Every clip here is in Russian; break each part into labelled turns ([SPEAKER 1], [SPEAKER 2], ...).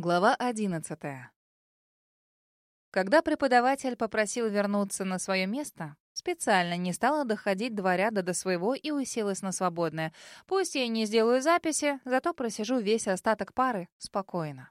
[SPEAKER 1] Глава одиннадцатая. Когда преподаватель попросил вернуться на свое место, специально не стала доходить два ряда до своего и уселась на свободное. Пусть я не сделаю записи, зато просижу весь остаток пары спокойно.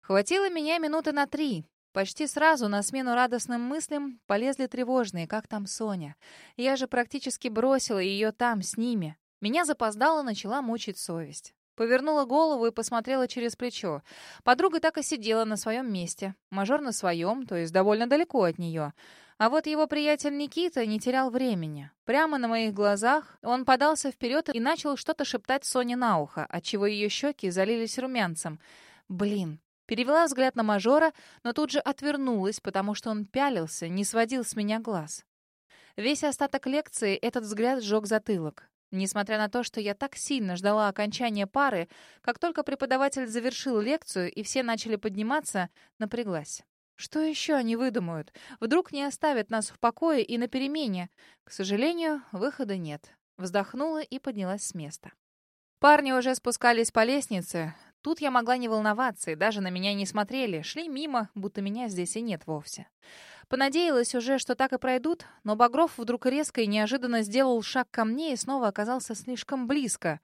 [SPEAKER 1] Хватило меня минуты на три. Почти сразу на смену радостным мыслям полезли тревожные, как там Соня. Я же практически бросила ее там, с ними. Меня запоздало начала мучить совесть. Повернула голову и посмотрела через плечо. Подруга так и сидела на своем месте. Мажор на своем, то есть довольно далеко от нее. А вот его приятель Никита не терял времени. Прямо на моих глазах он подался вперед и начал что-то шептать Соне на ухо, отчего ее щеки залились румянцем. Блин. Перевела взгляд на мажора, но тут же отвернулась, потому что он пялился, не сводил с меня глаз. Весь остаток лекции этот взгляд сжег затылок. Несмотря на то, что я так сильно ждала окончания пары, как только преподаватель завершил лекцию и все начали подниматься, напряглась. Что еще они выдумают? Вдруг не оставят нас в покое и на перемене? К сожалению, выхода нет. Вздохнула и поднялась с места. Парни уже спускались по лестнице. Тут я могла не волноваться, и даже на меня не смотрели, шли мимо, будто меня здесь и нет вовсе. Понадеялась уже, что так и пройдут, но Багров вдруг резко и неожиданно сделал шаг ко мне и снова оказался слишком близко.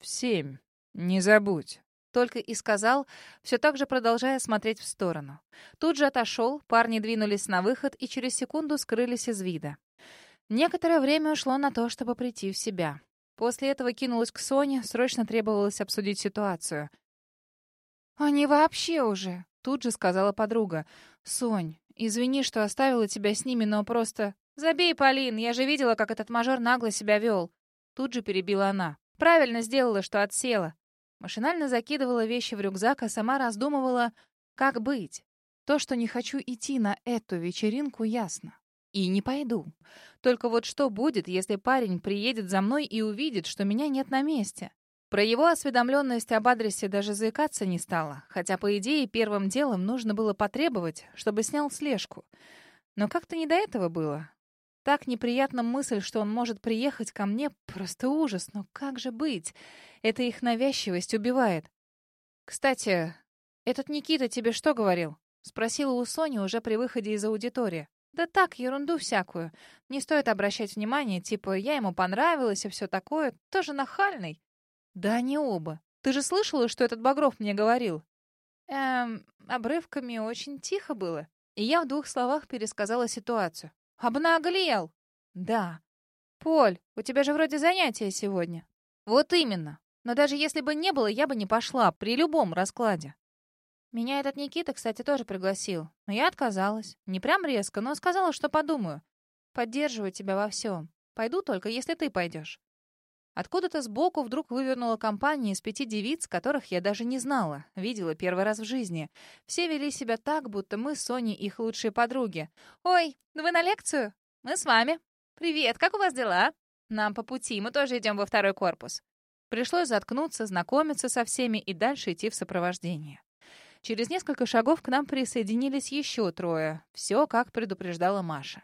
[SPEAKER 2] «В семь. Не забудь».
[SPEAKER 1] Только и сказал, все так же продолжая смотреть в сторону. Тут же отошел, парни двинулись на выход и через секунду скрылись из вида. Некоторое время ушло на то, чтобы прийти в себя. После этого кинулась к Соне, срочно требовалось обсудить ситуацию. «Они вообще уже!» — тут же сказала подруга. «Сонь, Извини, что оставила тебя с ними, но просто... Забей, Полин, я же видела, как этот мажор нагло себя вел. Тут же перебила она. Правильно сделала, что отсела. Машинально закидывала вещи в рюкзак, а сама раздумывала, как быть. То, что не хочу идти на эту вечеринку, ясно. И не пойду. Только вот что будет, если парень приедет за мной и увидит, что меня нет на месте? Про его осведомленность об адресе даже заикаться не стала, хотя, по идее, первым делом нужно было потребовать, чтобы снял слежку. Но как-то не до этого было. Так неприятна мысль, что он может приехать ко мне, просто ужас. Но как же быть? Это их навязчивость убивает. «Кстати, этот Никита тебе что говорил?» — спросила у Сони уже при выходе из аудитории. «Да так, ерунду всякую. Не стоит обращать внимание, типа, я ему понравилась и все такое. Тоже нахальный». Да они оба. Ты же слышала, что этот Багров мне говорил? Эм, обрывками очень тихо было. И я в двух словах пересказала ситуацию. Обнаглел! Да. Поль, у тебя же вроде занятия сегодня. Вот именно. Но даже если бы не было, я бы не пошла при любом раскладе. Меня этот Никита, кстати, тоже пригласил. Но я отказалась. Не прям резко, но сказала, что подумаю. Поддерживаю тебя во всем. Пойду только, если ты пойдешь. Откуда-то сбоку вдруг вывернула компания из пяти девиц, которых я даже не знала, видела первый раз в жизни. Все вели себя так, будто мы с Соней их лучшие подруги. «Ой, вы на лекцию? Мы с вами. Привет, как у вас дела?» «Нам по пути, мы тоже идем во второй корпус». Пришлось заткнуться, знакомиться со всеми и дальше идти в сопровождение. Через несколько шагов к нам присоединились еще трое. Все, как предупреждала Маша.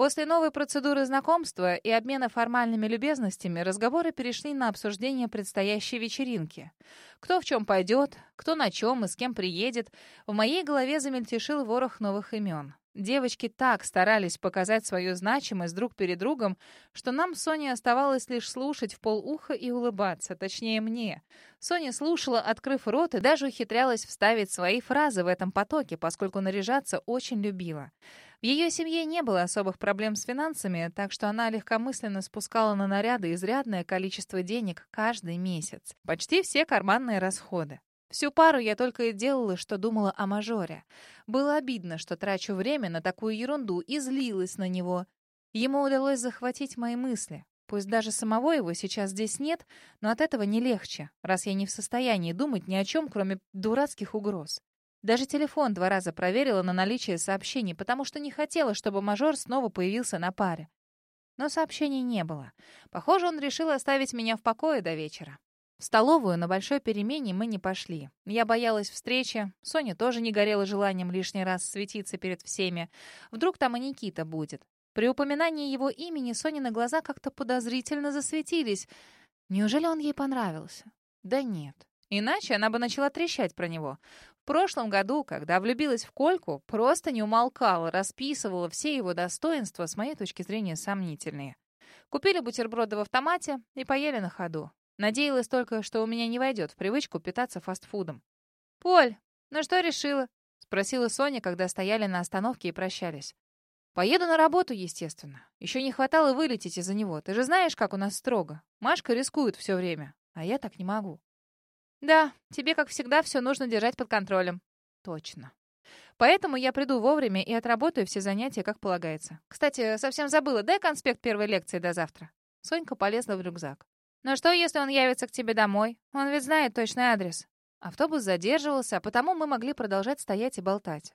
[SPEAKER 1] После новой процедуры знакомства и обмена формальными любезностями разговоры перешли на обсуждение предстоящей вечеринки. Кто в чем пойдет, кто на чем и с кем приедет. В моей голове замельтешил ворох новых имен. Девочки так старались показать свою значимость друг перед другом, что нам с Соней оставалось лишь слушать в полуха и улыбаться, точнее мне. Соня слушала, открыв рот, и даже ухитрялась вставить свои фразы в этом потоке, поскольку наряжаться очень любила. В ее семье не было особых проблем с финансами, так что она легкомысленно спускала на наряды изрядное количество денег каждый месяц. Почти все карманные расходы. Всю пару я только и делала, что думала о мажоре. Было обидно, что трачу время на такую ерунду и злилась на него. Ему удалось захватить мои мысли. Пусть даже самого его сейчас здесь нет, но от этого не легче, раз я не в состоянии думать ни о чем, кроме дурацких угроз. Даже телефон два раза проверила на наличие сообщений, потому что не хотела, чтобы мажор снова появился на паре. Но сообщений не было. Похоже, он решил оставить меня в покое до вечера. В столовую на большой перемене мы не пошли. Я боялась встречи. Соня тоже не горела желанием лишний раз светиться перед всеми. Вдруг там и Никита будет. При упоминании его имени Сонины глаза как-то подозрительно засветились. Неужели он ей понравился? Да нет. Иначе она бы начала трещать про него. Прошлом году, когда влюбилась в Кольку, просто не умолкала, расписывала все его достоинства, с моей точки зрения, сомнительные. Купили бутерброды в автомате и поели на ходу. Надеялась только, что у меня не войдет в привычку питаться фастфудом. «Поль, ну что решила?» — спросила Соня, когда стояли на остановке и прощались. «Поеду на работу, естественно. Еще не хватало вылететь из-за него. Ты же знаешь, как у нас строго. Машка рискует все время, а я так не могу». «Да, тебе, как всегда, все нужно держать под контролем». «Точно. Поэтому я приду вовремя и отработаю все занятия, как полагается. Кстати, совсем забыла, дай конспект первой лекции до завтра». Сонька полезла в рюкзак. «Но что, если он явится к тебе домой? Он ведь знает точный адрес». Автобус задерживался, а потому мы могли продолжать стоять и болтать.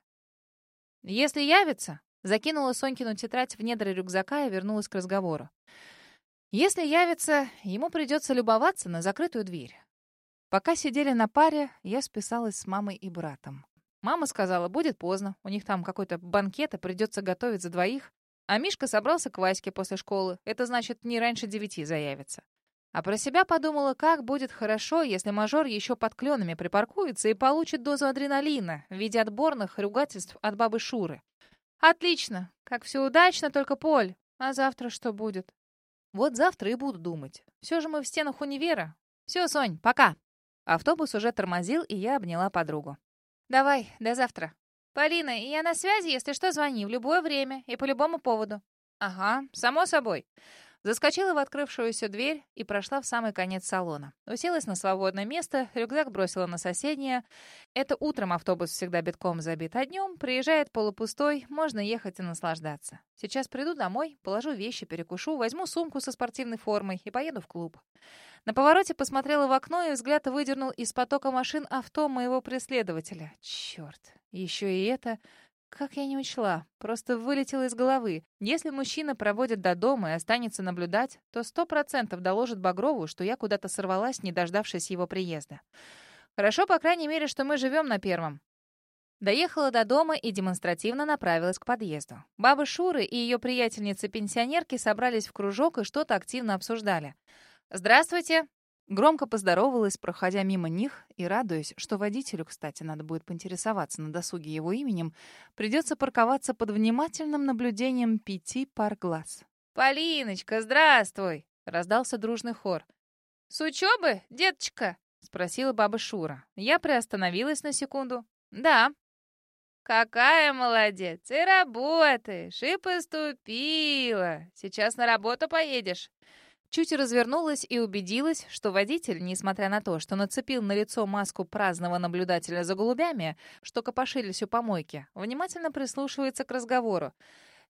[SPEAKER 1] «Если явится...» Закинула Сонькину тетрадь в недра рюкзака и вернулась к разговору. «Если явится, ему придется любоваться на закрытую дверь». Пока сидели на паре, я списалась с мамой и братом. Мама сказала, будет поздно, у них там какой-то банкет, и придется готовить за двоих. А Мишка собрался к Ваське после школы. Это значит, не раньше девяти заявится. А про себя подумала, как будет хорошо, если мажор еще под кленами припаркуется и получит дозу адреналина в виде отборных ругательств от бабы Шуры. Отлично. Как все удачно, только Поль. А завтра что будет? Вот завтра и буду думать. Все же мы в стенах универа. Все, Сонь, пока. Автобус уже тормозил, и я обняла подругу. Давай, до завтра. Полина, я на связи, если что, звони в любое время и по любому поводу. Ага, само собой. Заскочила в открывшуюся дверь и прошла в самый конец салона. Уселась на свободное место, рюкзак бросила на соседнее. Это утром автобус всегда битком забит, а днем приезжает полупустой, можно ехать и наслаждаться. Сейчас приду домой, положу вещи, перекушу, возьму сумку со спортивной формой и поеду в клуб. На повороте посмотрела в окно и взгляд выдернул из потока машин авто моего преследователя. Черт, еще и это... Как я не учла, просто вылетело из головы. Если мужчина проводит до дома и останется наблюдать, то сто процентов доложит Багрову, что я куда-то сорвалась, не дождавшись его приезда. Хорошо, по крайней мере, что мы живем на первом. Доехала до дома и демонстративно направилась к подъезду. Баба Шуры и ее приятельницы-пенсионерки собрались в кружок и что-то активно обсуждали. «Здравствуйте!» Громко поздоровалась, проходя мимо них, и радуясь, что водителю, кстати, надо будет поинтересоваться на досуге его именем, придется парковаться под внимательным наблюдением пяти пар глаз. «Полиночка, здравствуй!» — раздался дружный хор. «С учебы, деточка?» — спросила баба Шура. Я приостановилась на секунду. «Да». «Какая молодец! И работаешь, и поступила. Сейчас на работу поедешь. Чуть развернулась и убедилась, что водитель, несмотря на то, что нацепил на лицо маску праздного наблюдателя за голубями, что копошились у помойки, внимательно прислушивается к разговору.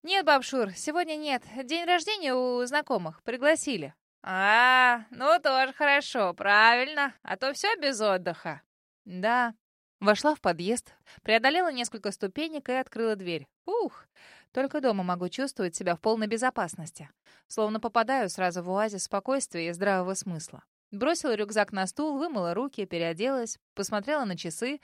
[SPEAKER 1] «Нет, бабшур, сегодня нет. День рождения у знакомых. Пригласили». «А, ну тоже хорошо, правильно. А то все без отдыха». «Да». Вошла в подъезд, преодолела несколько ступенек и открыла дверь. «Ух, только дома могу чувствовать себя в полной безопасности. Словно попадаю сразу в оазис спокойствия и здравого смысла. Бросила рюкзак на стул, вымыла руки, переоделась, посмотрела на часы.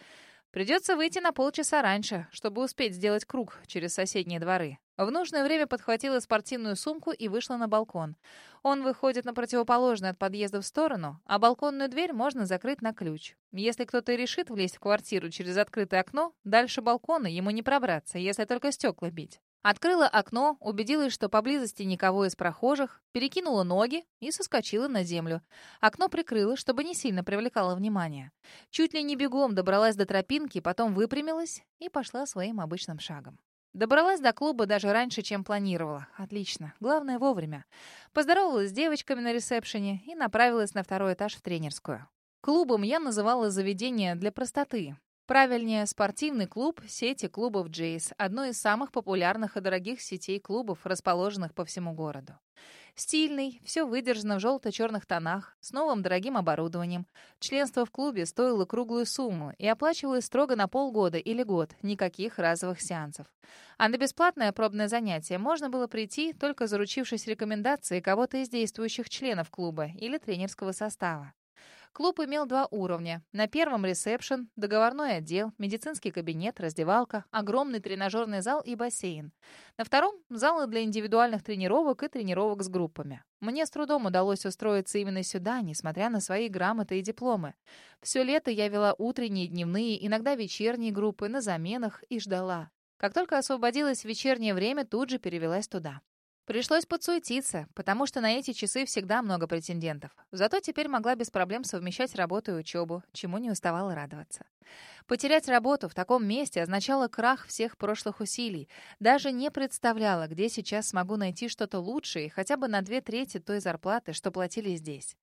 [SPEAKER 1] Придется выйти на полчаса раньше, чтобы успеть сделать круг через соседние дворы. В нужное время подхватила спортивную сумку и вышла на балкон. Он выходит на противоположную от подъезда в сторону, а балконную дверь можно закрыть на ключ. Если кто-то решит влезть в квартиру через открытое окно, дальше балкона ему не пробраться, если только стекла бить. Открыла окно, убедилась, что поблизости никого из прохожих, перекинула ноги и соскочила на землю. Окно прикрыла, чтобы не сильно привлекало внимание. Чуть ли не бегом добралась до тропинки, потом выпрямилась и пошла своим обычным шагом. Добралась до клуба даже раньше, чем планировала. Отлично. Главное, вовремя. Поздоровалась с девочками на ресепшене и направилась на второй этаж в тренерскую. Клубом я называла заведение для простоты. Правильнее, спортивный клуб сети клубов «Джейс», одной из самых популярных и дорогих сетей клубов, расположенных по всему городу. Стильный, все выдержано в желто-черных тонах, с новым дорогим оборудованием. Членство в клубе стоило круглую сумму и оплачивалось строго на полгода или год, никаких разовых сеансов. А на бесплатное пробное занятие можно было прийти, только заручившись рекомендацией кого-то из действующих членов клуба или тренерского состава. Клуб имел два уровня. На первом ресепшн, договорной отдел, медицинский кабинет, раздевалка, огромный тренажерный зал и бассейн. На втором — залы для индивидуальных тренировок и тренировок с группами. Мне с трудом удалось устроиться именно сюда, несмотря на свои грамоты и дипломы. Все лето я вела утренние, дневные, иногда вечерние группы на заменах и ждала. Как только освободилось вечернее время, тут же перевелась туда. Пришлось подсуетиться, потому что на эти часы всегда много претендентов. Зато теперь могла без проблем совмещать работу и учебу, чему не уставала радоваться. Потерять работу в таком месте означало крах всех прошлых усилий. Даже не представляла, где сейчас смогу найти что-то лучшее, хотя бы на две трети той зарплаты, что платили здесь.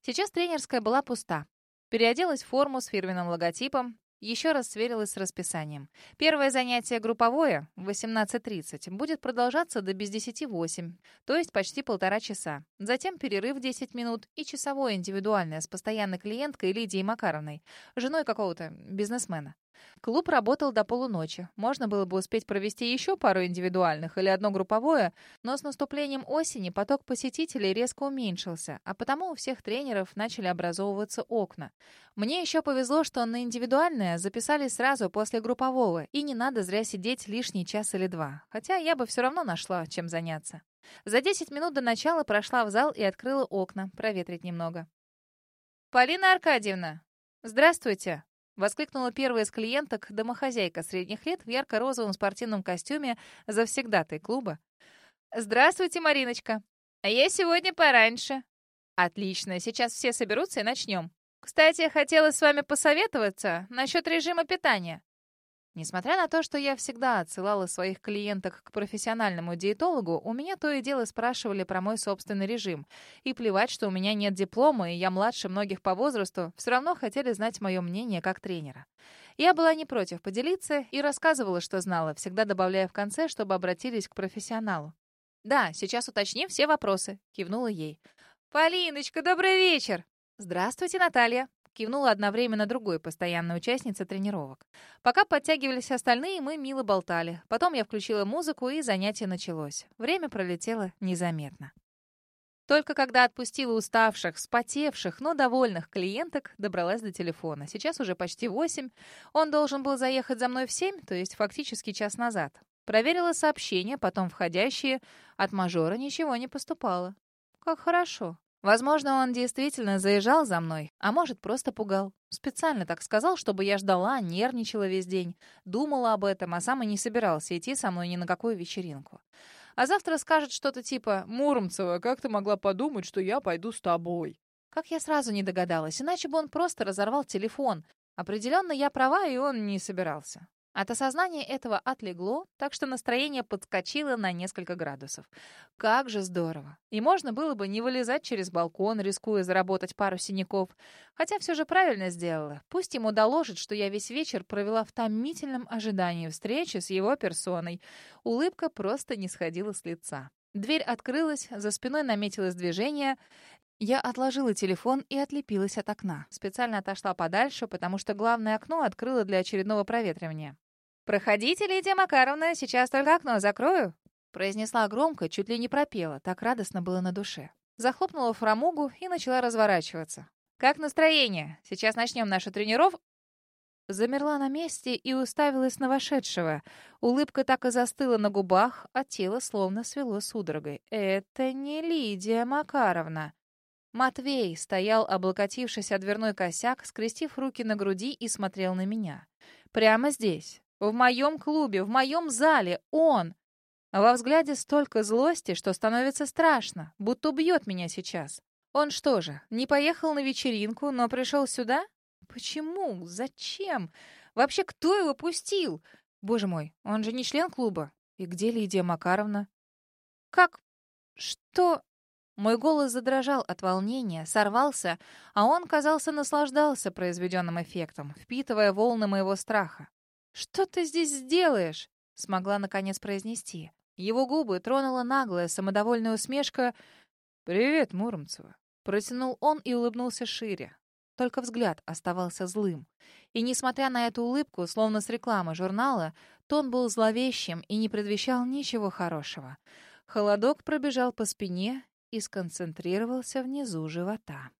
[SPEAKER 1] Сейчас тренерская была пуста. Переоделась в форму с фирменным логотипом, еще раз сверилась с расписанием. Первое занятие групповое в 18.30 будет продолжаться до без 10 8, то есть почти полтора часа. Затем перерыв 10 минут и часовое индивидуальное с постоянной клиенткой Лидией Макаровной, женой какого-то бизнесмена. Клуб работал до полуночи. Можно было бы успеть провести еще пару индивидуальных или одно групповое, но с наступлением осени поток посетителей резко уменьшился, а потому у всех тренеров начали образовываться окна. Мне еще повезло, что на индивидуальное записались сразу после группового, и не надо зря сидеть лишний час или два. Хотя я бы все равно нашла, чем заняться. За 10 минут до начала прошла в зал и открыла окна, проветрить немного. «Полина Аркадьевна, здравствуйте!» Воскликнула первая из клиенток, домохозяйка средних лет в ярко-розовом спортивном костюме завсегдатой клуба. «Здравствуйте, Мариночка. А я сегодня пораньше». «Отлично, сейчас все соберутся и начнем. Кстати, хотела с вами посоветоваться насчет режима питания. Несмотря на то, что я всегда отсылала своих клиенток к профессиональному диетологу, у меня то и дело спрашивали про мой собственный режим. И плевать, что у меня нет диплома, и я младше многих по возрасту, все равно хотели знать мое мнение как тренера. Я была не против поделиться и рассказывала, что знала, всегда добавляя в конце, чтобы обратились к профессионалу. «Да, сейчас уточним все вопросы», — кивнула ей. «Полиночка, добрый вечер!» «Здравствуйте, Наталья!» Кивнула одновременно другой постоянной участнице тренировок. Пока подтягивались остальные, мы мило болтали. Потом я включила музыку, и занятие началось. Время пролетело незаметно. Только когда отпустила уставших, спотевших, но довольных клиенток, добралась до телефона. Сейчас уже почти восемь. Он должен был заехать за мной в семь, то есть фактически час назад. Проверила сообщения, потом входящие. От мажора ничего не поступало. Как хорошо. Возможно, он действительно заезжал за мной, а может, просто пугал. Специально так сказал, чтобы я ждала, нервничала весь день, думала об этом, а сам и не собирался идти со мной ни на какую вечеринку. А завтра скажет что-то типа «Муромцева, как ты могла подумать, что я пойду с тобой?» Как я сразу не догадалась, иначе бы он просто разорвал телефон. Определенно я права, и он не собирался. От осознания этого отлегло, так что настроение подскочило на несколько градусов. Как же здорово! И можно было бы не вылезать через балкон, рискуя заработать пару синяков. Хотя все же правильно сделала. Пусть ему доложит, что я весь вечер провела в томительном ожидании встречи с его персоной. Улыбка просто не сходила с лица. Дверь открылась, за спиной наметилось движение. Я отложила телефон и отлепилась от окна. Специально отошла подальше, потому что главное окно открыла для очередного проветривания. «Проходите, Лидия Макаровна, сейчас только окно закрою», произнесла громко, чуть ли не пропела, так радостно было на душе. Захлопнула фрамугу и начала разворачиваться. «Как настроение? Сейчас начнем нашу тренировку». Замерла на месте и уставилась на вошедшего. Улыбка так и застыла на губах, а тело словно свело судорогой. «Это не Лидия Макаровна». Матвей стоял, облокотившись о дверной косяк, скрестив руки на груди и смотрел на меня. Прямо здесь, в моем клубе, в моем зале, он. во взгляде столько злости, что становится страшно, будто убьет меня сейчас. Он что же, не поехал на вечеринку, но пришел сюда? Почему? Зачем? Вообще, кто его пустил? Боже мой, он же не член клуба. И где Лидия Макаровна? Как? Что? Мой голос задрожал от волнения, сорвался, а он, казался, наслаждался произведенным эффектом, впитывая волны моего страха. «Что ты здесь сделаешь?» — смогла наконец произнести. Его губы тронула наглая, самодовольная усмешка. «Привет, Муромцева!» Протянул он и улыбнулся шире. Только взгляд оставался злым. И, несмотря на эту улыбку, словно с рекламы журнала, тон был зловещим и не предвещал ничего хорошего. Холодок пробежал по спине и сконцентрировался внизу живота.